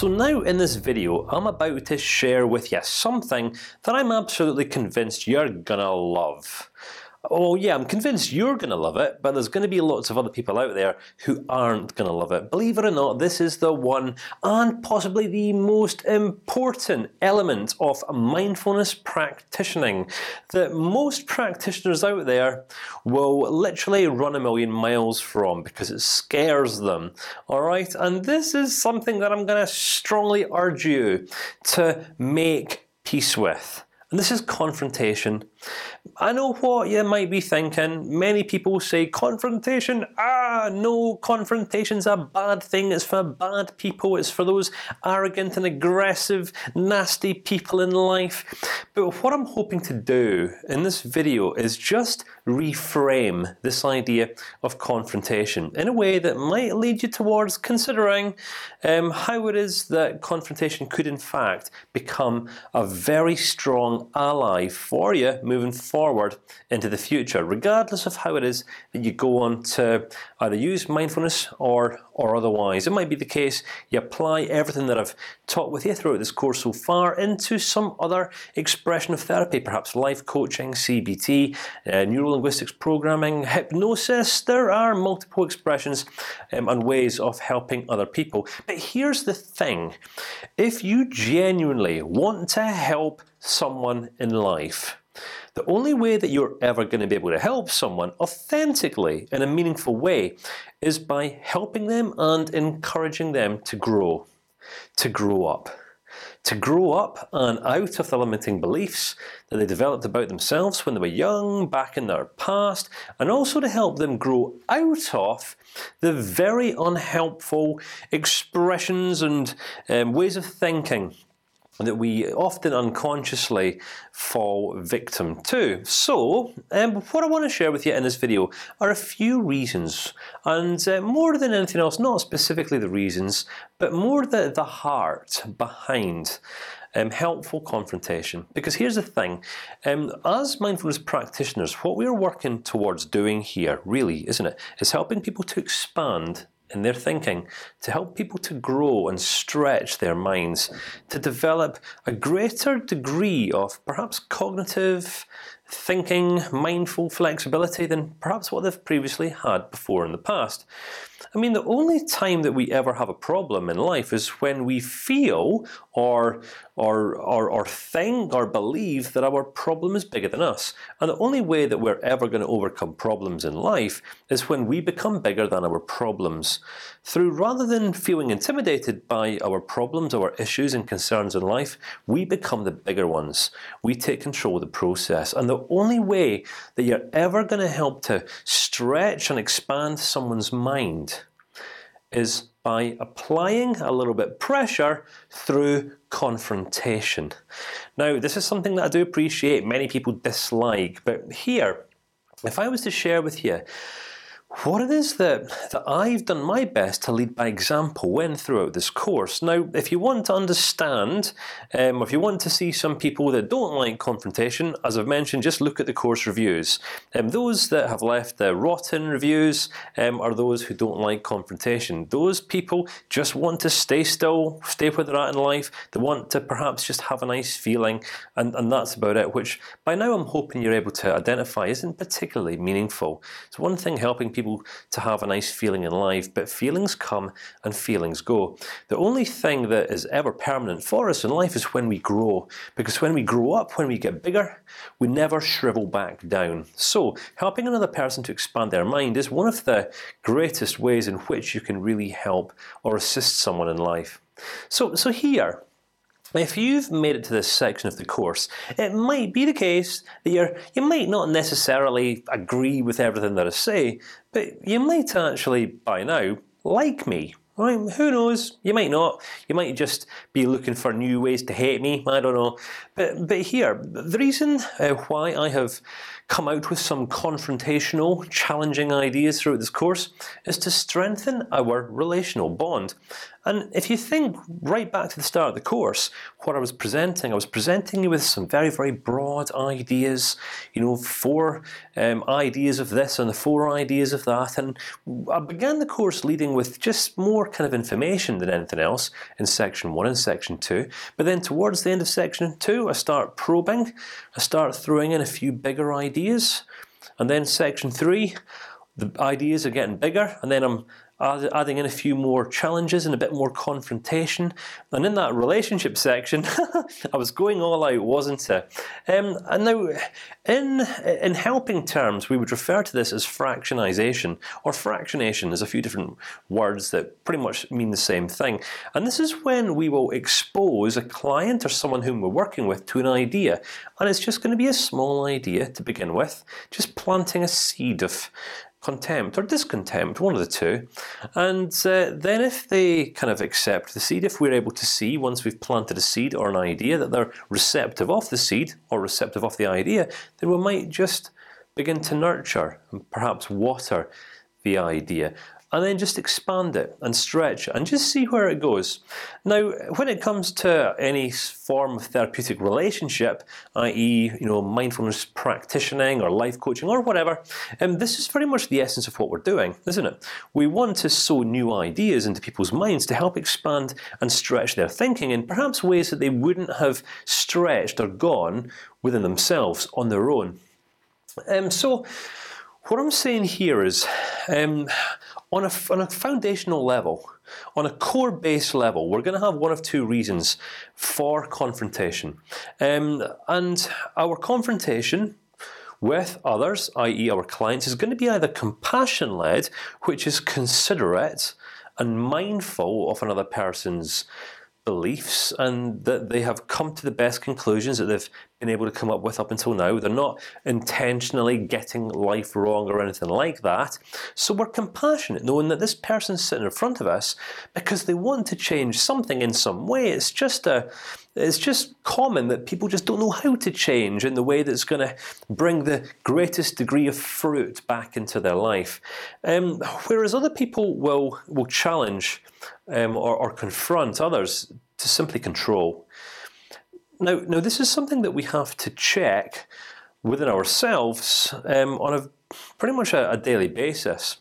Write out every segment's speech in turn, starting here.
So now in this video, I'm about to share with you something that I'm absolutely convinced you're gonna love. Oh yeah, I'm convinced you're going to love it, but there's going to be lots of other people out there who aren't going to love it. Believe it or not, this is the one and possibly the most important element of mindfulness practicing that most practitioners out there will literally run a million miles from because it scares them. All right, and this is something that I'm going to strongly urge you to make peace with. And this is confrontation. I know what you might be thinking. Many people say confrontation. Ah, no, confrontation's a bad thing. It's for bad people. It's for those arrogant and aggressive, nasty people in life. But what I'm hoping to do in this video is just reframe this idea of confrontation in a way that might lead you towards considering um, how it is that confrontation could, in fact, become a very strong ally for you moving forward into the future, regardless of how it is that you go on to either use mindfulness or or otherwise. It might be the case you apply everything that I've taught with you throughout this course so far into some other expression of therapy, perhaps life coaching, CBT, uh, neuro linguistics programming, hypnosis. There are multiple expressions um, and ways of helping other people. But here's the thing: if you genuinely want to help someone in life, the only way that you're ever going to be able to help someone authentically in a meaningful way is by helping them and encouraging them to grow, to grow up, to grow up and out of the limiting beliefs that they developed about themselves when they were young, back in their past, and also to help them grow out of the very unhelpful expressions and um, ways of thinking that we often unconsciously fall victim to. So, um, what I want to share with you in this video are a few reasons, and uh, more than anything else, not specifically the reasons, but more the the heart behind. Um, helpful confrontation. Because here's the thing: um, as mindfulness practitioners, what we're working towards doing here, really, isn't it, is helping people to expand in their thinking to help people to grow and stretch their minds, to develop a greater degree of perhaps cognitive thinking, mindful flexibility than perhaps what they've previously had before in the past. I mean, the only time that we ever have a problem in life is when we feel or or or, or think or believe that our problem is bigger than us. And the only way that we're ever going to overcome problems in life is when we become bigger than our problems. Through rather than feeling intimidated by our problems, our issues and concerns in life, we become the bigger ones. We take control of the process, and the only way that you're ever going to help to stretch and expand someone's mind is by applying a little bit pressure through confrontation. Now, this is something that I do appreciate. Many people dislike, but here, if I was to share with you what it is that that I've done my best to lead by example when throughout this course. Now, if you want to understand, um, if you want to see some people that don't like confrontation, as I've mentioned, just look at the course reviews. Um, those that have left the rotten reviews um, are those who don't like confrontation. Those people just want to stay still, stay where they're at in life. They want to perhaps just have a nice feeling, and and that's about it. Which by now I'm hoping you're able to identify isn't particularly meaningful. It's one thing helping people people to have a nice feeling in life, but feelings come and feelings go. The only thing that is ever permanent for us in life is when we grow, because when we grow up, when we get bigger, we never shrivel back down. So, helping another person to expand their mind is one of the greatest ways in which you can really help or assist someone in life. So, so here if you've made it to this section of the course, it might be the case that you you might not necessarily agree with everything that I say, but you might actually by now like me. Right? Who knows? You might not. You might just be looking for new ways to hate me. I don't know. But but here, the reason uh, why I have come out with some confrontational, challenging ideas throughout this course is to strengthen our relational bond. And if you think right back to the start of the course, what I was presenting, I was presenting you with some very, very broad ideas. You know, four um, ideas of this and the four ideas of that, and I began the course leading with just more kind of information than anything else in section one and section two. But then towards the end of section two, I start probing. I start throwing in a few bigger ideas, and then section three, the ideas are getting bigger, and then I'm adding in a few more challenges and a bit more confrontation. And in that relationship section, I was going all out, wasn't it? Um, and now, in in helping terms, we would refer to this as fractionization or fractionation. There's a few different words that pretty much mean the same thing. And this is when we will expose a client or someone whom we're working with to an idea, and it's just going to be a small idea to begin with, just planting a seed of contempt or discontempt, one of the two. And uh, then, if they kind of accept the seed, if we're able to see once we've planted a seed or an idea that they're receptive of the seed or receptive of the idea, then we might just begin to nurture and perhaps water the idea and then just expand it and stretch and just see where it goes. Now, when it comes to any form of therapeutic relationship, i.e., you know, mindfulness practicing or life coaching or whatever, um, this is very much the essence of what we're doing, isn't it? We want to sow new ideas into people's minds to help expand and stretch their thinking in perhaps ways that they wouldn't have stretched or gone within themselves on their own. Um, so. What I'm saying here is, um, on a on a foundational level, on a core base level, we're going to have one of two reasons for confrontation, um, and our confrontation with others, i.e., our clients, is going to be either compassion led, which is considerate and mindful of another person's beliefs and that they have come to the best conclusions that they've been able to come up with up until now. They're not intentionally getting life wrong or anything like that. So we're compassionate, knowing that this person's sitting in front of us because they want to change something in some way. It's just a, it's just common that people just don't know how to change in the way that's going to bring the greatest degree of fruit back into their life. Um, whereas other people will will challenge um, or, or confront others to simply control. Now, now this is something that we have to check within ourselves um, on a pretty much a, a daily basis.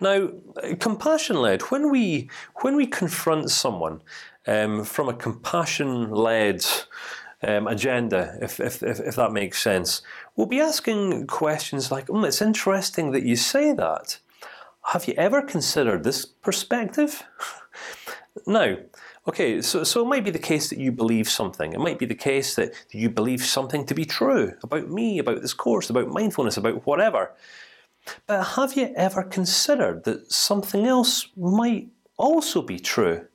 Now, compassion-led. When we when we confront someone um, from a compassion-led um, agenda, if, if, if if that makes sense, we'll be asking questions like, mm, "It's interesting that you say that. Have you ever considered this perspective?" now, Okay, so so it might be the case that you believe something. It might be the case that you believe something to be true about me, about this course, about mindfulness, about whatever. But have you ever considered that something else might also be true,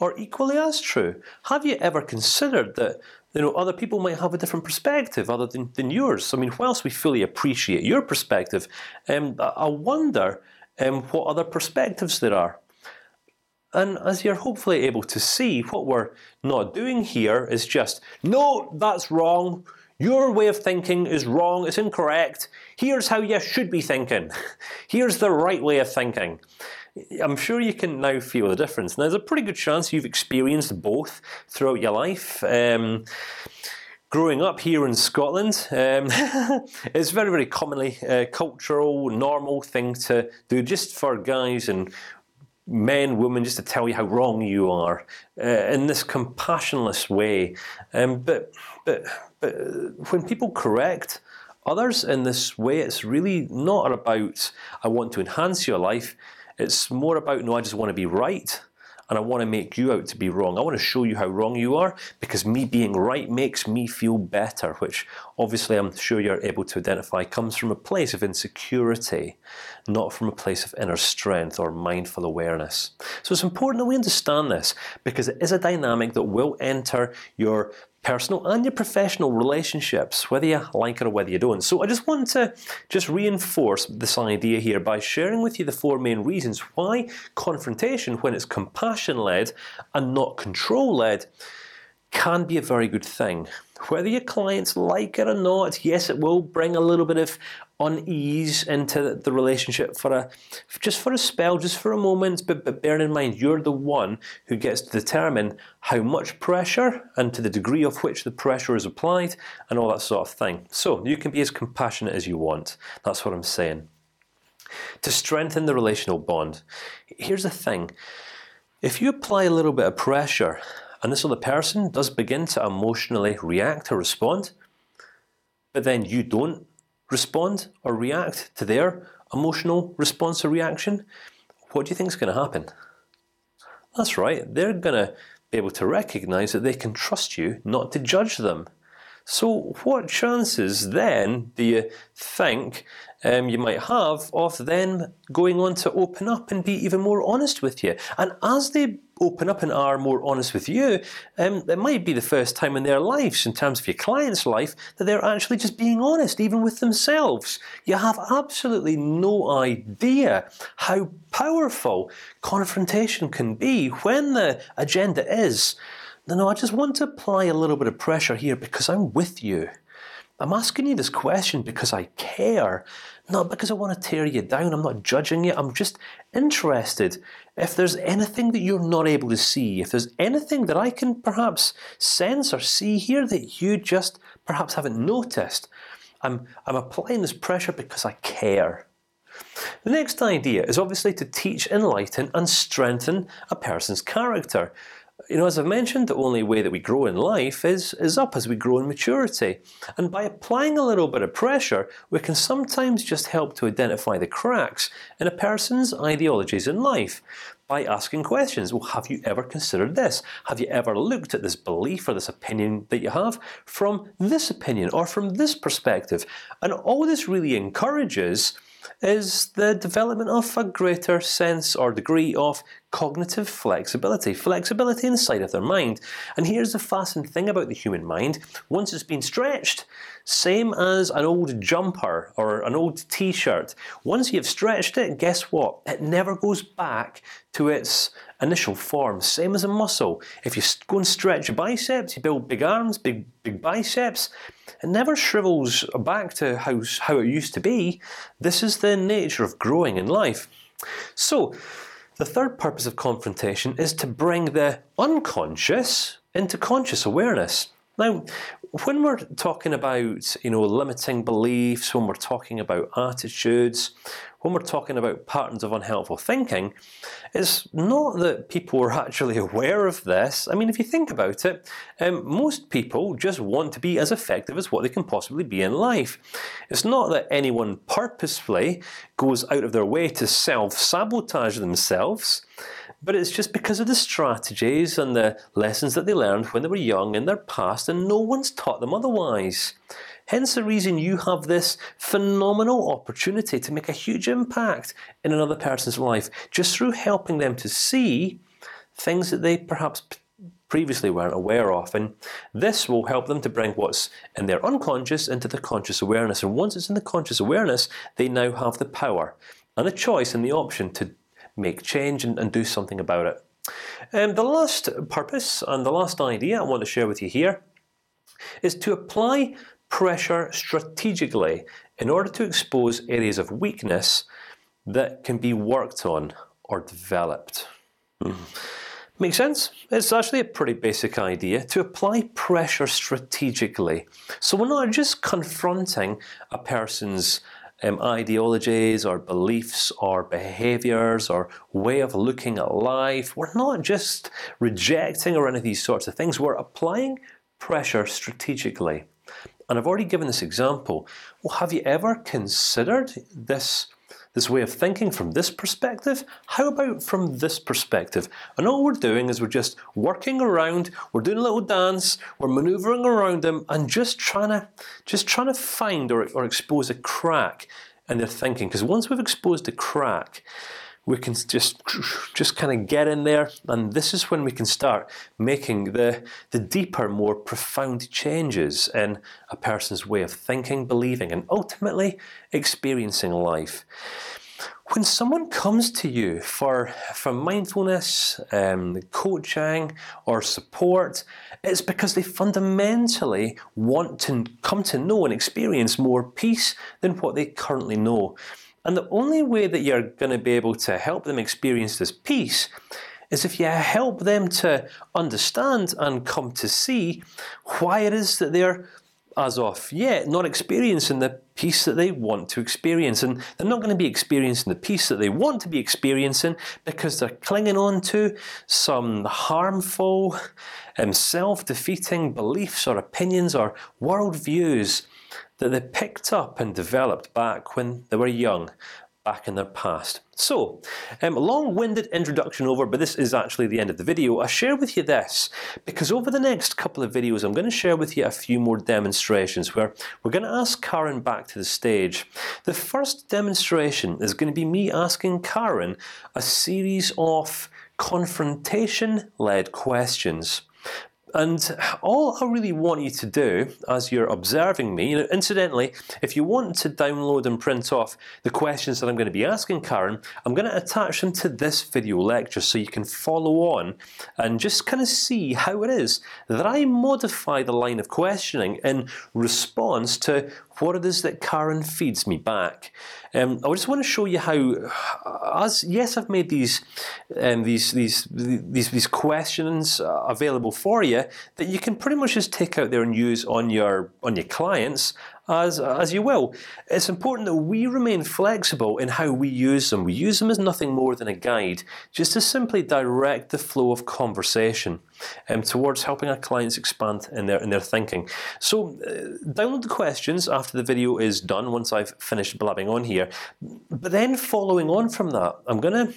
or equally as true? Have you ever considered that you know other people might have a different perspective other than, than yours? I mean, whilst we fully appreciate your perspective, um, I wonder um, what other perspectives there are. And as you're hopefully able to see, what we're not doing here is just no, that's wrong. Your way of thinking is wrong. It's incorrect. Here's how you should be thinking. Here's the right way of thinking. I'm sure you can now feel the difference. Now, there's a pretty good chance you've experienced both throughout your life. Um, growing up here in Scotland, um, it's very, very commonly a cultural, normal thing to do, just for guys and men, women, just to tell you how wrong you are uh, in this compassionless way. Um, but but but when people correct others in this way, it's really not about I want to enhance your life. It's more about no, I just want to be right and I want to make you out to be wrong. I want to show you how wrong you are because me being right makes me feel better, which obviously I'm sure you're able to identify comes from a place of insecurity, not from a place of inner strength or mindful awareness. So it's important that we understand this because it is a dynamic that will enter your personal and your professional relationships, whether you like it or whether you don't. So I just want to just reinforce this idea here by sharing with you the four main reasons why confrontation, when it's compassion-led and not control-led, can be a very good thing. Whether your clients like it or not, yes, it will bring a little bit of unease into the relationship for a just for a spell, just for a moment. But, but bear in mind, you're the one who gets to determine how much pressure and to the degree of which the pressure is applied, and all that sort of thing. So you can be as compassionate as you want. That's what I'm saying. To strengthen the relational bond, here's the thing: if you apply a little bit of pressure, and this other person does begin to emotionally react or respond, but then you don't respond or react to their emotional response or reaction, what do you think is going to happen? That's right. They're going to be able to recognize that they can trust you not to judge them. So, what chances then do you think um, you might have of them going on to open up and be even more honest with you? And as they open up and are more honest with you, um, it might be the first time in their lives, in terms of your client's life, that they're actually just being honest, even with themselves. You have absolutely no idea how powerful confrontation can be when the agenda is. No, no, I just want to apply a little bit of pressure here because I'm with you. I'm asking you this question because I care, not because I want to tear you down. I'm not judging you. I'm just interested. If there's anything that you're not able to see, if there's anything that I can perhaps sense or see here that you just perhaps haven't noticed, I'm I'm applying this pressure because I care. The next idea is obviously to teach, enlighten, and strengthen a person's character you know, as I've mentioned, the only way that we grow in life is is up as we grow in maturity, and by applying a little bit of pressure, we can sometimes just help to identify the cracks in a person's ideologies in life by asking questions. Well, have you ever considered this? Have you ever looked at this belief or this opinion that you have from this opinion or from this perspective? And all this really encourages is the development of a greater sense or degree of cognitive flexibility, flexibility inside of their mind. And here's the fascinating thing about the human mind: once it's been stretched, same as an old jumper or an old T-shirt. Once you've stretched it, guess what? It never goes back to its initial form. Same as a muscle. If you go and stretch your biceps, you build big arms, big big biceps. It never shrivels back to how how it used to be. This is the nature of growing in life. So, the third purpose of confrontation is to bring the unconscious into conscious awareness. Now, when we're talking about you know limiting beliefs, when we're talking about attitudes, when we're talking about patterns of unhelpful thinking, it's not that people are actually aware of this. I mean, if you think about it, um, most people just want to be as effective as what they can possibly be in life. It's not that anyone purposefully goes out of their way to self-sabotage themselves. But it's just because of the strategies and the lessons that they learned when they were young in their past, and no one's taught them otherwise. Hence the reason you have this phenomenal opportunity to make a huge impact in another person's life just through helping them to see things that they perhaps previously weren't aware of, and this will help them to bring what's in their unconscious into the conscious awareness. And once it's in the conscious awareness, they now have the power and the choice and the option to make change and, and do something about it. Um, the last purpose and the last idea I want to share with you here is to apply pressure strategically in order to expose areas of weakness that can be worked on or developed. Mm. Makes sense? It's actually a pretty basic idea to apply pressure strategically. So we're not just confronting a person's um, ideologies or beliefs or behaviors or way of looking at life. We're not just rejecting or any of these sorts of things. We're applying pressure strategically. And I've already given this example. Well, have you ever considered this this way of thinking from this perspective? How about from this perspective? And all we're doing is we're just working around. We're doing a little dance. We're maneuvering around them and just trying to just trying to find or or expose a crack in their thinking. Because once we've exposed a crack, we can just just kind of get in there, and this is when we can start making the the deeper, more profound changes in a person's way of thinking, believing, and ultimately experiencing life. when someone comes to you for for mindfulness, um, coaching, or support, it's because they fundamentally want to come to know and experience more peace than what they currently know. And the only way that you're going to be able to help them experience this peace is if you help them to understand and come to see why it is that they're as of yet not experiencing the peace that they want to experience, and they're not going to be experiencing the peace that they want to be experiencing because they're clinging on to some harmful and self-defeating beliefs or opinions or worldviews that they picked up and developed back when they were young, back in their past. So, um, long-winded introduction over, but this is actually the end of the video. I share with you this because over the next couple of videos, I'm going to share with you a few more demonstrations where we're going to ask Karen back to the stage. The first demonstration is going to be me asking Karen a series of confrontation-led questions. And all I really want you to do, as you're observing me, you know, incidentally, if you want to download and print off the questions that I'm going to be asking Karen, I'm going to attach them to this video lecture so you can follow on and just kind of see how it is that I modify the line of questioning in response to what it is that Karen feeds me back. Um, I just want to show you how, as yes, I've made these, um, these, these, these, these questions available for you that you can pretty much just take out there and use on your on your clients as as you will. It's important that we remain flexible in how we use them. We use them as nothing more than a guide, just to simply direct the flow of conversation um, towards helping our clients expand in their in their thinking. So, uh, download the questions after the video is done. Once I've finished blabbing on here, but then following on from that, I'm gonna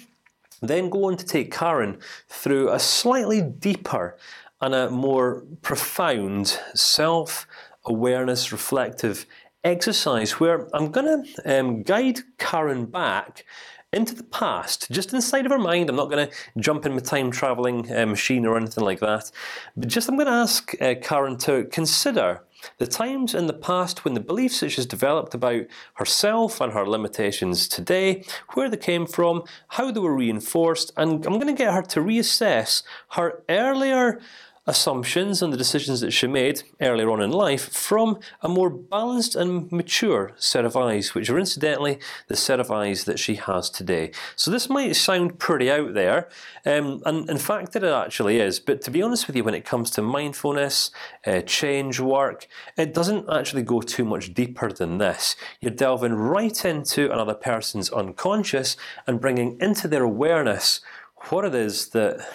then go on to take Karen through a slightly deeper and a more profound self awareness reflective exercise where I'm going to um, guide Karen back into the past, just inside of her mind. I'm not going to jump in my time traveling uh, machine or anything like that, but just I'm going to ask uh, Karen to consider the times in the past when the beliefs that she's developed about herself and her limitations today, where they came from, how they were reinforced, and I'm going to get her to reassess her earlier assumptions and the decisions that she made earlier on in life from a more balanced and mature set of eyes, which are incidentally the set of eyes that she has today. So this might sound pretty out there, um, and in fact it actually is. But to be honest with you, when it comes to mindfulness, uh, change work, it doesn't actually go too much deeper than this. You're delving right into another person's unconscious and bringing into their awareness what it is that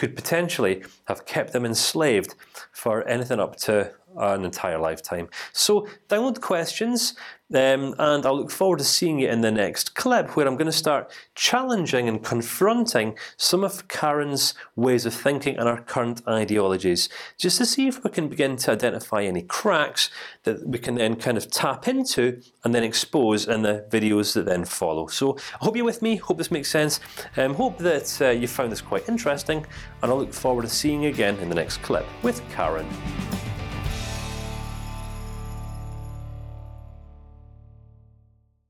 could potentially have kept them enslaved for anything up to an entire lifetime. So download questions, um, and I'll look forward to seeing you in the next clip, where I'm going to start challenging and confronting some of Karen's ways of thinking and our current ideologies, just to see if we can begin to identify any cracks that we can then kind of tap into and then expose in the videos that then follow. So I hope you're with me. Hope this makes sense. Um, hope that uh, you found this quite interesting, and I look forward to seeing you again in the next clip with Karen.